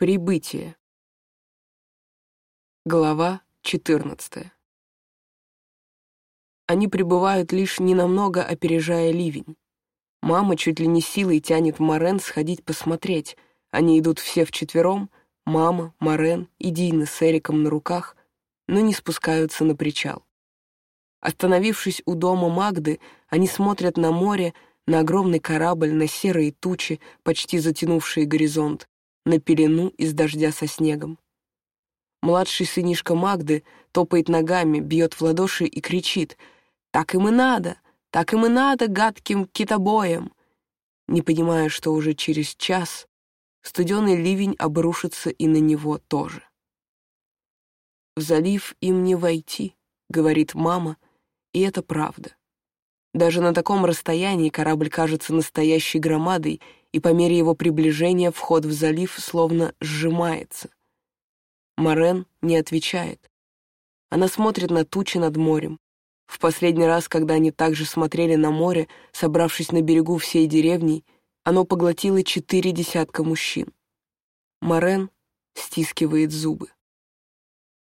Прибытие. Глава 14. Они прибывают лишь ненамного опережая ливень. Мама чуть ли не силой тянет Морен сходить посмотреть. Они идут все вчетвером, мама, Морен и Дина с Эриком на руках, но не спускаются на причал. Остановившись у дома Магды, они смотрят на море, на огромный корабль, на серые тучи, почти затянувшие горизонт, на пелену из дождя со снегом. Младший сынишка Магды топает ногами, бьет в ладоши и кричит «Так им и надо! Так им и надо гадким китобоем!» Не понимая, что уже через час студеный ливень обрушится и на него тоже. «В залив им не войти», — говорит мама, и это правда. Даже на таком расстоянии корабль кажется настоящей громадой, и по мере его приближения вход в залив словно сжимается. Морен не отвечает. Она смотрит на тучи над морем. В последний раз, когда они также смотрели на море, собравшись на берегу всей деревни, оно поглотило четыре десятка мужчин. Морен стискивает зубы.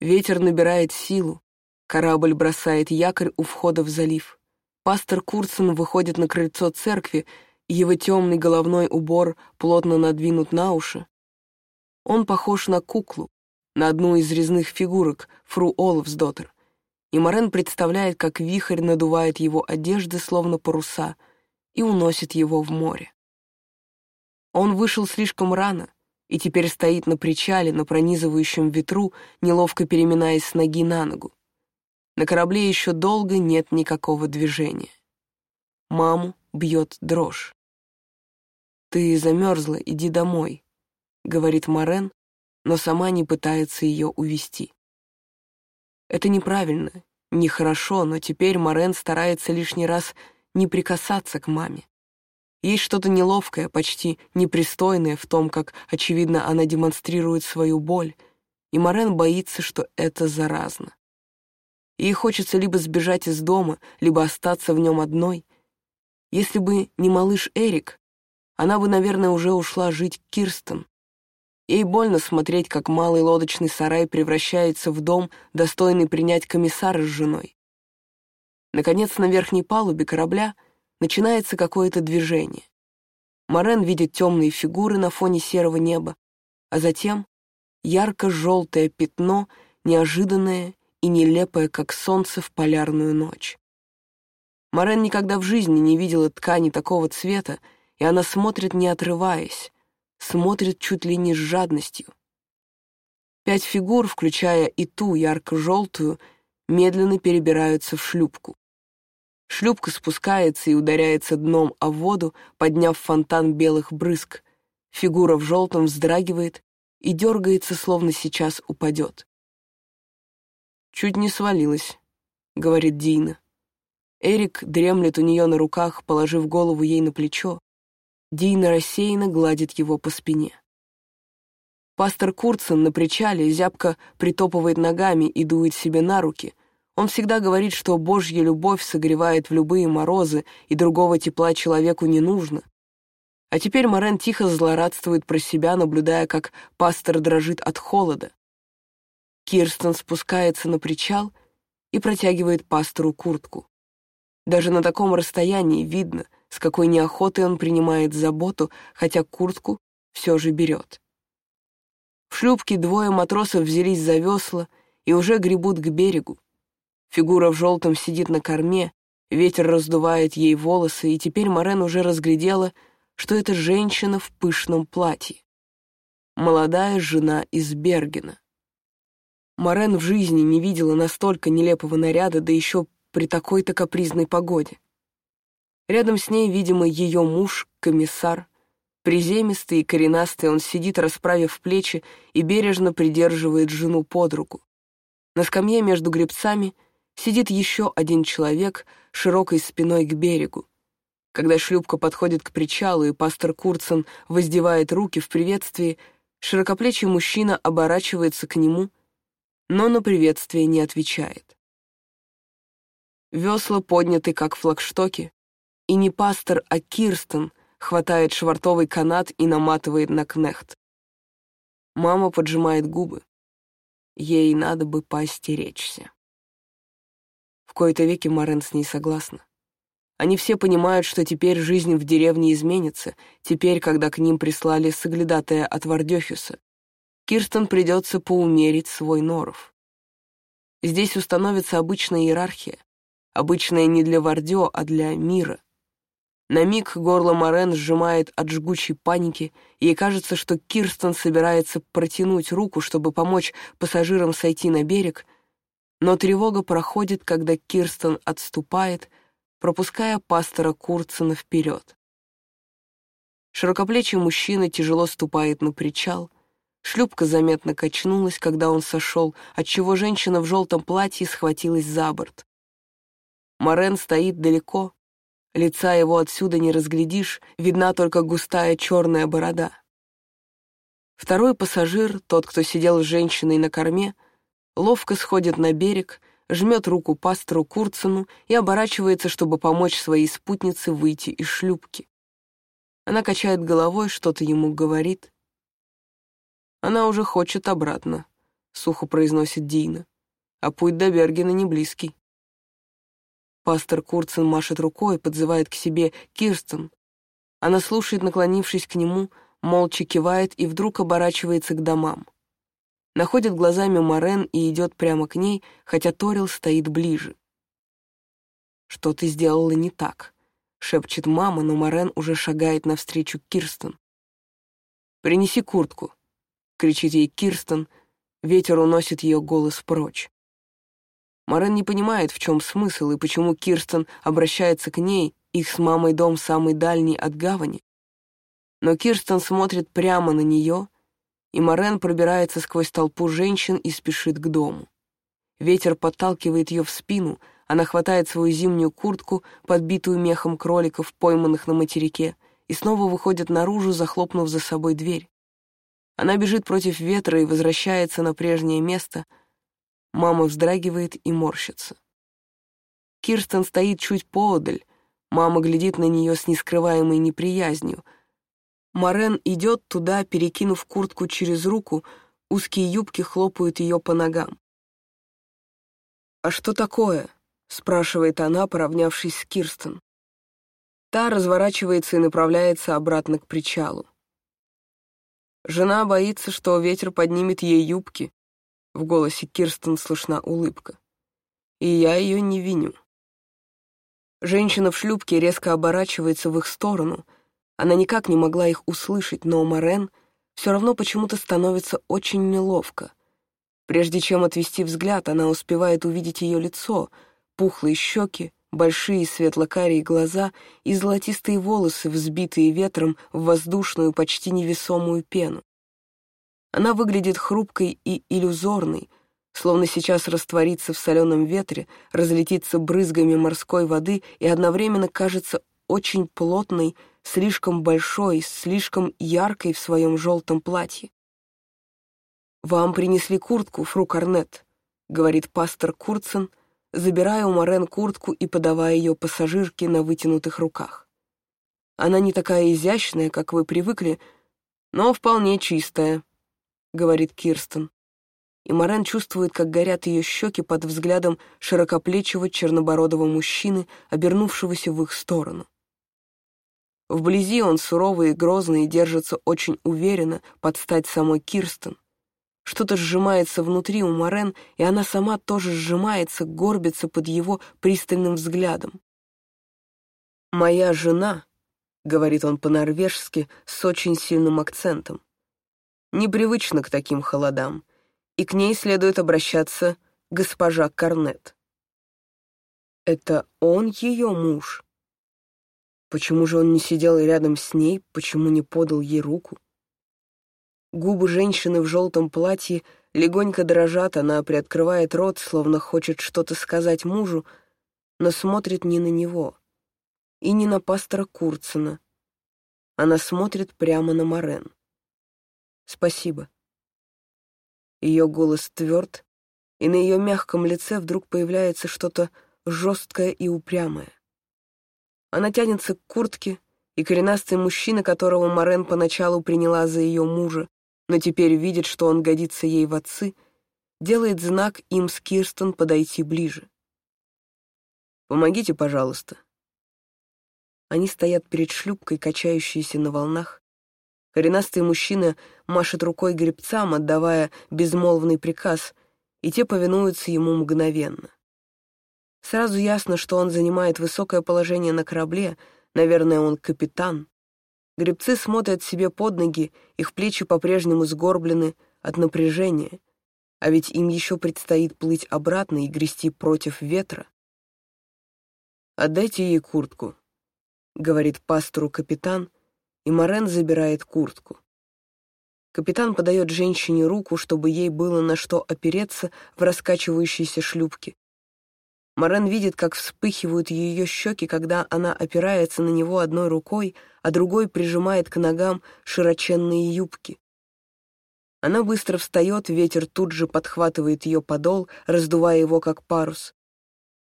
Ветер набирает силу, корабль бросает якорь у входа в залив. Пастор Курцен выходит на крыльцо церкви, его темный головной убор плотно надвинут на уши. Он похож на куклу, на одну из резных фигурок, фру Олафсдоттер, и Морен представляет, как вихрь надувает его одежды, словно паруса, и уносит его в море. Он вышел слишком рано и теперь стоит на причале, на пронизывающем ветру, неловко переминаясь с ноги на ногу. На корабле еще долго нет никакого движения. Маму бьет дрожь. «Ты замерзла, иди домой», — говорит Морен, но сама не пытается ее увести. Это неправильно, нехорошо, но теперь Морен старается лишний раз не прикасаться к маме. Есть что-то неловкое, почти непристойное в том, как, очевидно, она демонстрирует свою боль, и Морен боится, что это заразно. Ей хочется либо сбежать из дома, либо остаться в нем одной. Если бы не малыш Эрик, она бы, наверное, уже ушла жить к Кирстен. Ей больно смотреть, как малый лодочный сарай превращается в дом, достойный принять комиссара с женой. Наконец, на верхней палубе корабля начинается какое-то движение. Морен видит темные фигуры на фоне серого неба, а затем ярко-желтое пятно, неожиданное и нелепая, как солнце в полярную ночь. Морен никогда в жизни не видела ткани такого цвета, и она смотрит, не отрываясь, смотрит чуть ли не с жадностью. Пять фигур, включая и ту ярко-желтую, медленно перебираются в шлюпку. Шлюпка спускается и ударяется дном о воду, подняв фонтан белых брызг. Фигура в желтом вздрагивает и дергается, словно сейчас упадет. «Чуть не свалилась», — говорит Дина. Эрик дремлет у нее на руках, положив голову ей на плечо. Дина рассеянно гладит его по спине. Пастор Курцен на причале зябко притопывает ногами и дует себе на руки. Он всегда говорит, что Божья любовь согревает в любые морозы, и другого тепла человеку не нужно. А теперь Морен тихо злорадствует про себя, наблюдая, как пастор дрожит от холода. Кирстен спускается на причал и протягивает пастору куртку. Даже на таком расстоянии видно, с какой неохотой он принимает заботу, хотя куртку все же берет. В шлюпке двое матросов взялись за весла и уже гребут к берегу. Фигура в желтом сидит на корме, ветер раздувает ей волосы, и теперь Морен уже разглядела, что это женщина в пышном платье. Молодая жена из Бергена. Морен в жизни не видела настолько нелепого наряда, да еще при такой-то капризной погоде. Рядом с ней, видимо, ее муж, комиссар. Приземистый и коренастый он сидит, расправив плечи, и бережно придерживает жену под руку. На скамье между гребцами сидит еще один человек, широкой спиной к берегу. Когда шлюпка подходит к причалу, и пастор Курцен воздевает руки в приветствии, широкоплечий мужчина оборачивается к нему — но на приветствие не отвечает. Весла подняты, как флагштоки, и не пастор, а Кирстен хватает швартовый канат и наматывает на кнехт. Мама поджимает губы. Ей надо бы поостеречься. В кои-то веки Морен с ней согласна. Они все понимают, что теперь жизнь в деревне изменится, теперь, когда к ним прислали соглядатая от Вардехюса. Кирстен придется поумерить свой норов. Здесь установится обычная иерархия, обычная не для Вардё, а для мира. На миг горло Морен сжимает от жгучей паники, ей кажется, что Кирстен собирается протянуть руку, чтобы помочь пассажирам сойти на берег, но тревога проходит, когда Кирстен отступает — пропуская пастора Курцена вперед. Широкоплечий мужчина тяжело ступает на причал. Шлюпка заметно качнулась, когда он сошел, отчего женщина в желтом платье схватилась за борт. Морен стоит далеко. Лица его отсюда не разглядишь, видна только густая черная борода. Второй пассажир, тот, кто сидел с женщиной на корме, ловко сходит на берег жмет руку пастору Курцену и оборачивается, чтобы помочь своей спутнице выйти из шлюпки. Она качает головой, что-то ему говорит. «Она уже хочет обратно», — сухо произносит Дина. «А путь до Бергена не близкий». Пастор Курцен машет рукой, подзывает к себе Кирстен. Она слушает, наклонившись к нему, молча кивает и вдруг оборачивается к домам находит глазами Морен и идет прямо к ней, хотя Торил стоит ближе. «Что ты сделала не так?» — шепчет мама, но Морен уже шагает навстречу Кирстен. «Принеси куртку», — кричит ей Кирстен, ветер уносит ее голос прочь. Морен не понимает, в чем смысл и почему Кирстен обращается к ней, их с мамой дом самый дальний от гавани. Но Кирстен смотрит прямо на нее — и Морен пробирается сквозь толпу женщин и спешит к дому. Ветер подталкивает ее в спину, она хватает свою зимнюю куртку, подбитую мехом кроликов, пойманных на материке, и снова выходит наружу, захлопнув за собой дверь. Она бежит против ветра и возвращается на прежнее место. Мама вздрагивает и морщится. Кирстен стоит чуть поодаль. Мама глядит на нее с нескрываемой неприязнью — Морен идет туда, перекинув куртку через руку, узкие юбки хлопают ее по ногам. «А что такое?» — спрашивает она, поравнявшись с Кирстен. Та разворачивается и направляется обратно к причалу. Жена боится, что ветер поднимет ей юбки. В голосе Кирстен слышна улыбка. И я ее не виню. Женщина в шлюпке резко оборачивается в их сторону — она никак не могла их услышать, но Морен все равно почему-то становится очень неловко. Прежде чем отвести взгляд, она успевает увидеть ее лицо, пухлые щеки, большие светло-карие глаза и золотистые волосы, взбитые ветром в воздушную, почти невесомую пену. Она выглядит хрупкой и иллюзорной, словно сейчас растворится в соленом ветре, разлетится брызгами морской воды и одновременно кажется очень плотной, слишком большой, слишком яркой в своем желтом платье. «Вам принесли куртку, фру Корнет», — говорит пастор Курцен, забирая у Морен куртку и подавая ее пассажирке на вытянутых руках. «Она не такая изящная, как вы привыкли, но вполне чистая», — говорит Кирстен. И Морен чувствует, как горят ее щеки под взглядом широкоплечего чернобородого мужчины, обернувшегося в их сторону. Вблизи он суровый и грозный и держится очень уверенно под стать самой Кирстен. Что-то сжимается внутри у Морен, и она сама тоже сжимается, горбится под его пристальным взглядом. «Моя жена», — говорит он по-норвежски с очень сильным акцентом, непривычна к таким холодам, и к ней следует обращаться госпожа Корнет. Это он ее муж? Почему же он не сидел рядом с ней, почему не подал ей руку? Губы женщины в желтом платье легонько дрожат, она приоткрывает рот, словно хочет что-то сказать мужу, но смотрит не на него и не на пастора Курцена. Она смотрит прямо на Морен. «Спасибо». Ее голос тверд, и на ее мягком лице вдруг появляется что-то жесткое и упрямое. Она тянется к куртке, и коренастый мужчина, которого Морен поначалу приняла за ее мужа, но теперь видит, что он годится ей в отцы, делает знак им с Кирстен подойти ближе. «Помогите, пожалуйста». Они стоят перед шлюпкой, качающейся на волнах. Коренастый мужчина машет рукой гребцам, отдавая безмолвный приказ, и те повинуются ему мгновенно. Сразу ясно, что он занимает высокое положение на корабле, наверное, он капитан. Гребцы смотрят себе под ноги, их плечи по-прежнему сгорблены от напряжения, а ведь им еще предстоит плыть обратно и грести против ветра. «Отдайте ей куртку», — говорит пастору капитан, и Морен забирает куртку. Капитан подает женщине руку, чтобы ей было на что опереться в раскачивающейся шлюпке. Морен видит, как вспыхивают ее щеки, когда она опирается на него одной рукой, а другой прижимает к ногам широченные юбки. Она быстро встает, ветер тут же подхватывает ее подол, раздувая его как парус.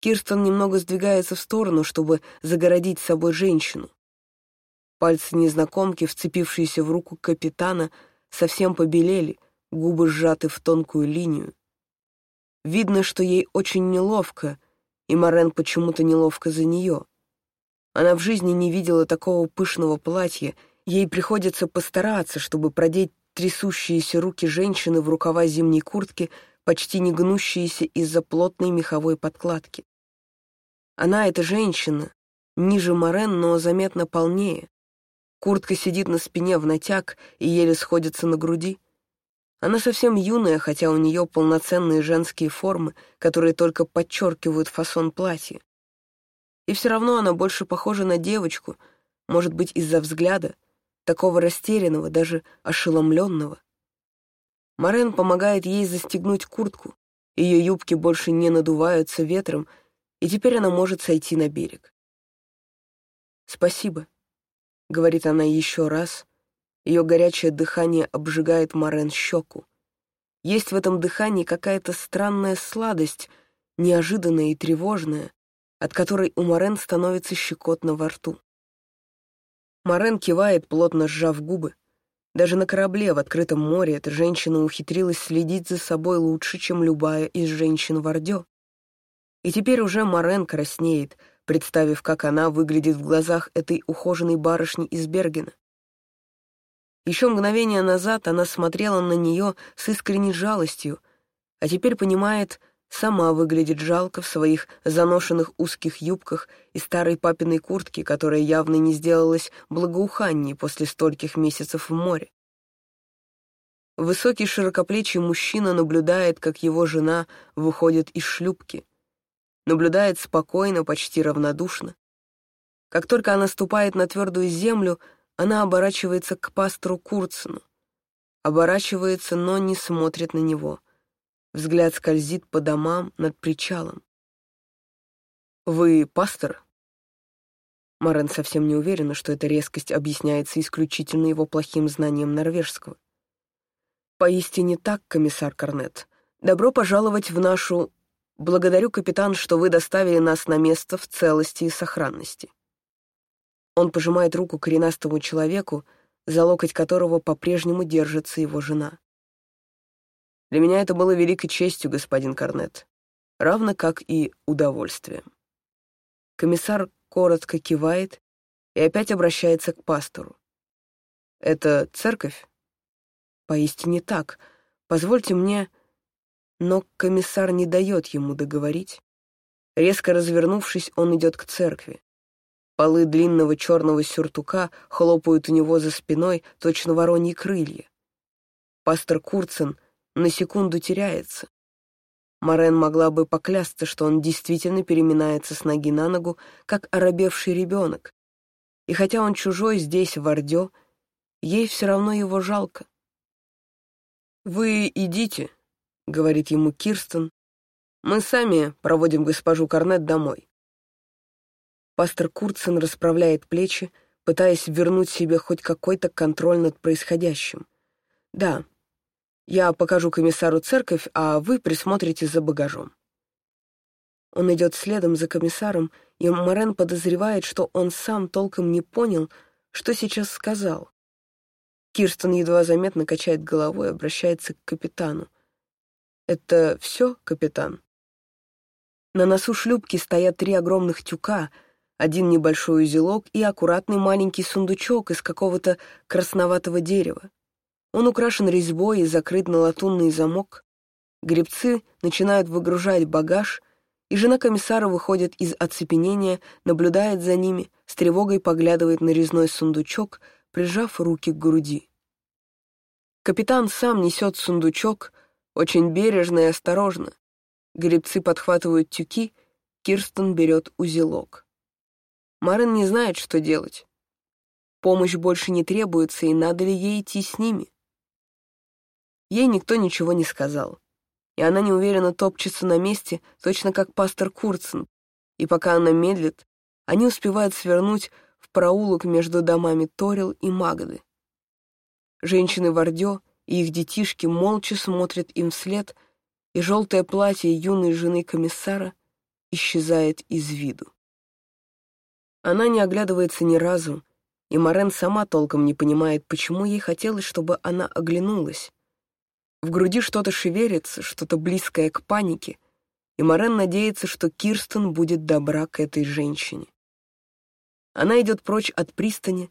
Кирстен немного сдвигается в сторону, чтобы загородить собой женщину. Пальцы незнакомки, вцепившиеся в руку капитана, совсем побелели, губы сжаты в тонкую линию. Видно, что ей очень неловко, и Морен почему-то неловко за нее. Она в жизни не видела такого пышного платья, ей приходится постараться, чтобы продеть трясущиеся руки женщины в рукава зимней куртки, почти не гнущиеся из-за плотной меховой подкладки. Она, эта женщина, ниже Морен, но заметно полнее. Куртка сидит на спине в натяг и еле сходится на груди. Она совсем юная, хотя у нее полноценные женские формы, которые только подчеркивают фасон платья. И все равно она больше похожа на девочку, может быть, из-за взгляда, такого растерянного, даже ошеломленного. Морен помогает ей застегнуть куртку, ее юбки больше не надуваются ветром, и теперь она может сойти на берег. «Спасибо», — говорит она еще раз, ее горячее дыхание обжигает Морен щеку. Есть в этом дыхании какая-то странная сладость, неожиданная и тревожная, от которой у Морен становится щекотно во рту. Морен кивает, плотно сжав губы. Даже на корабле в открытом море эта женщина ухитрилась следить за собой лучше, чем любая из женщин в Ордё. И теперь уже Морен краснеет, представив, как она выглядит в глазах этой ухоженной барышни из Бергена. Еще мгновение назад она смотрела на нее с искренней жалостью, а теперь понимает, сама выглядит жалко в своих заношенных узких юбках и старой папиной куртке, которая явно не сделалась благоуханней после стольких месяцев в море. Высокий широкоплечий мужчина наблюдает, как его жена выходит из шлюпки. Наблюдает спокойно, почти равнодушно. Как только она ступает на твердую землю, она оборачивается к пастору Курцену. Оборачивается, но не смотрит на него. Взгляд скользит по домам над причалом. «Вы пастор?» Марен совсем не уверена, что эта резкость объясняется исключительно его плохим знанием норвежского. «Поистине так, комиссар Корнет. Добро пожаловать в нашу... Благодарю, капитан, что вы доставили нас на место в целости и сохранности». Он пожимает руку коренастому человеку, за локоть которого по-прежнему держится его жена. Для меня это было великой честью, господин Корнет, равно как и удовольствием. Комиссар коротко кивает и опять обращается к пастору. «Это церковь?» «Поистине так. Позвольте мне...» Но комиссар не дает ему договорить. Резко развернувшись, он идет к церкви. Полы длинного черного сюртука хлопают у него за спиной точно вороньи крылья. Пастор Курцен на секунду теряется. Морен могла бы поклясться, что он действительно переминается с ноги на ногу, как оробевший ребенок. И хотя он чужой здесь, в Ордё, ей все равно его жалко. «Вы идите», — говорит ему Кирстен. «Мы сами проводим госпожу Корнет домой. Пастор Курцен расправляет плечи, пытаясь вернуть себе хоть какой-то контроль над происходящим. «Да, я покажу комиссару церковь, а вы присмотрите за багажом». Он идет следом за комиссаром, и Морен подозревает, что он сам толком не понял, что сейчас сказал. Кирстен едва заметно качает головой и обращается к капитану. «Это все, капитан?» На носу шлюпки стоят три огромных тюка, один небольшой узелок и аккуратный маленький сундучок из какого-то красноватого дерева. Он украшен резьбой и закрыт на латунный замок. Гребцы начинают выгружать багаж, и жена комиссара выходит из оцепенения, наблюдает за ними, с тревогой поглядывает на резной сундучок, прижав руки к груди. Капитан сам несет сундучок, очень бережно и осторожно. Гребцы подхватывают тюки, Кирстен берет узелок. Марин не знает, что делать. Помощь больше не требуется, и надо ли ей идти с ними? Ей никто ничего не сказал, и она неуверенно топчется на месте, точно как пастор Курцен, и пока она медлит, они успевают свернуть в проулок между домами Торил и Магды. Женщины в Ордё их детишки молча смотрят им вслед, и желтое платье юной жены комиссара исчезает из виду. Она не оглядывается ни разу, и Морен сама толком не понимает, почему ей хотелось, чтобы она оглянулась. В груди что-то шевелится, что-то близкое к панике, и Морен надеется, что Кирстен будет добра к этой женщине. Она идет прочь от пристани,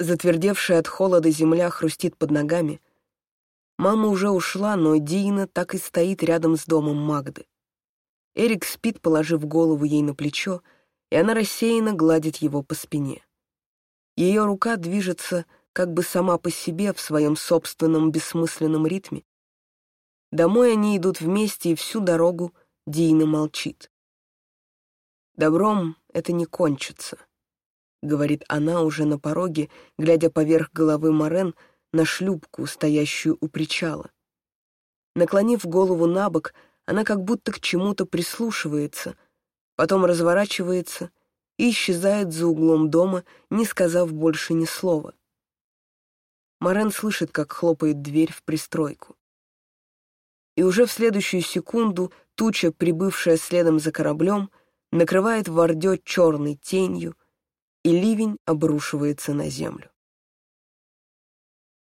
Затвердевшая от холода земля хрустит под ногами. Мама уже ушла, но Дина так и стоит рядом с домом Магды. Эрик спит, положив голову ей на плечо, и она рассеянно гладит его по спине. Ее рука движется как бы сама по себе в своем собственном бессмысленном ритме. Домой они идут вместе, и всю дорогу Дина молчит. Добром это не кончится. — говорит она уже на пороге, глядя поверх головы Морен на шлюпку, стоящую у причала. Наклонив голову на бок, она как будто к чему-то прислушивается, потом разворачивается и исчезает за углом дома, не сказав больше ни слова. Морен слышит, как хлопает дверь в пристройку. И уже в следующую секунду туча, прибывшая следом за кораблем, накрывает Вардё черной тенью, и ливень обрушивается на землю.